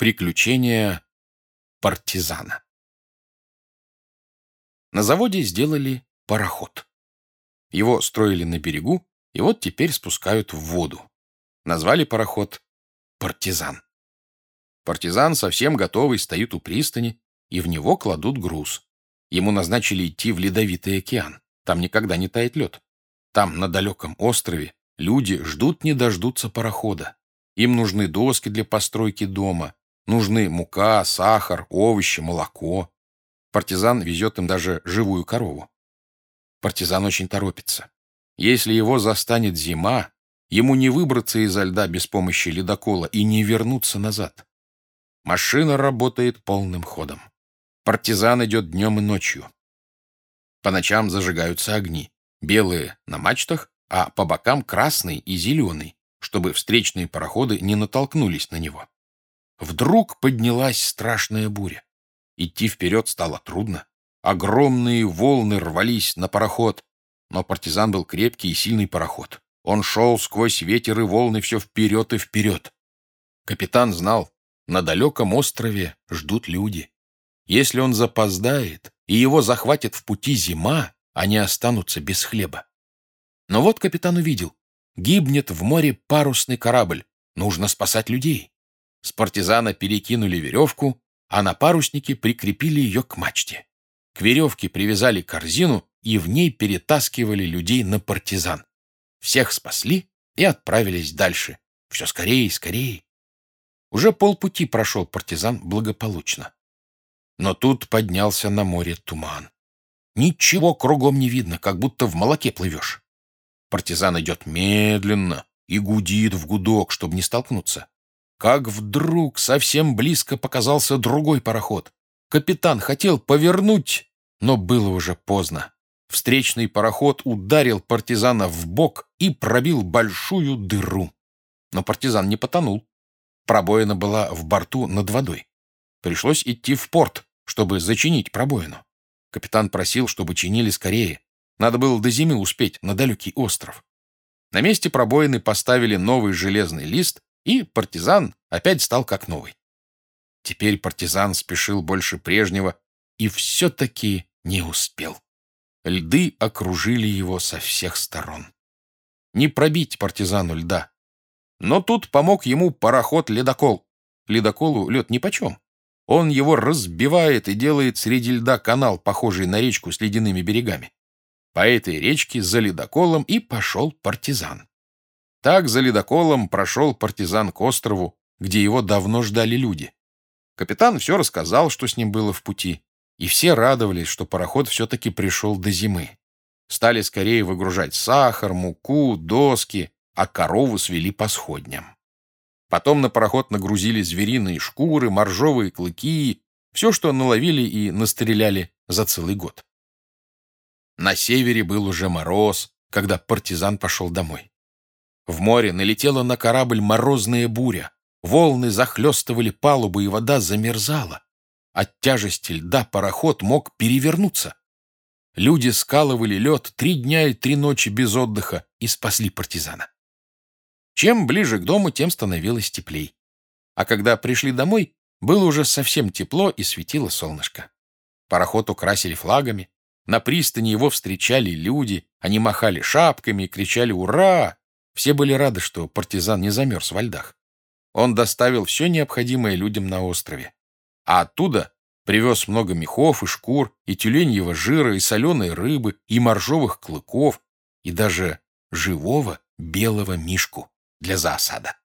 Приключения партизана. На заводе сделали пароход. Его строили на берегу, и вот теперь спускают в воду. Назвали пароход «Партизан». Партизан совсем готовый стоит у пристани, и в него кладут груз. Ему назначили идти в Ледовитый океан. Там никогда не тает лед. Там, на далеком острове, люди ждут не дождутся парохода. Им нужны доски для постройки дома, нужны мука, сахар, овощи, молоко. Партизан везет им даже живую корову. Партизан очень торопится. Если его застанет зима, ему не выбраться изо льда без помощи ледокола и не вернуться назад. Машина работает полным ходом. Партизан идет днем и ночью. По ночам зажигаются огни. Белые на мачтах, а по бокам красный и зеленый, чтобы встречные пароходы не натолкнулись на него. Вдруг поднялась страшная буря. Идти вперед стало трудно. Огромные волны рвались на пароход, но партизан был крепкий и сильный пароход. Он шел сквозь ветер и волны все вперед и вперед. Капитан знал, на далеком острове ждут люди. Если он запоздает, и его захватит в пути зима, они останутся без хлеба. Но вот капитан увидел. Гибнет в море парусный корабль. Нужно спасать людей. С партизана перекинули веревку, а на паруснике прикрепили ее к мачте. К веревке привязали корзину и в ней перетаскивали людей на партизан. Всех спасли и отправились дальше. Все скорее и скорее. Уже полпути прошел партизан благополучно. Но тут поднялся на море туман. Ничего кругом не видно, как будто в молоке плывешь. Партизан идет медленно и гудит в гудок, чтобы не столкнуться. Как вдруг совсем близко показался другой пароход. Капитан хотел повернуть, но было уже поздно. Встречный пароход ударил партизана в бок и пробил большую дыру. Но партизан не потонул. Пробоина была в борту над водой. Пришлось идти в порт, чтобы зачинить пробоину. Капитан просил, чтобы чинили скорее. Надо было до зимы успеть на далекий остров. На месте пробоины поставили новый железный лист, и партизан опять стал как новый. Теперь партизан спешил больше прежнего и все-таки не успел. Льды окружили его со всех сторон. Не пробить партизану льда. Но тут помог ему пароход-ледокол. Ледоколу лед нипочем. Он его разбивает и делает среди льда канал, похожий на речку с ледяными берегами. По этой речке за ледоколом и пошел партизан. Так за ледоколом прошел партизан к острову, где его давно ждали люди. Капитан все рассказал, что с ним было в пути, и все радовались, что пароход все-таки пришел до зимы. Стали скорее выгружать сахар, муку, доски, а корову свели по сходням. Потом на пароход нагрузили звериные шкуры, моржовые клыки, все, что наловили и настреляли за целый год. На севере был уже мороз, когда партизан пошел домой. В море налетела на корабль морозная буря. Волны захлестывали палубу, и вода замерзала. От тяжести льда пароход мог перевернуться. Люди скалывали лед три дня и три ночи без отдыха и спасли партизана. Чем ближе к дому, тем становилось теплей. А когда пришли домой, было уже совсем тепло и светило солнышко. Пароход украсили флагами. На пристани его встречали люди. Они махали шапками и кричали «Ура!». Все были рады, что партизан не замерз во льдах. Он доставил все необходимое людям на острове а оттуда привез много мехов и шкур, и тюленьего жира, и соленой рыбы, и моржовых клыков, и даже живого белого мишку для засада.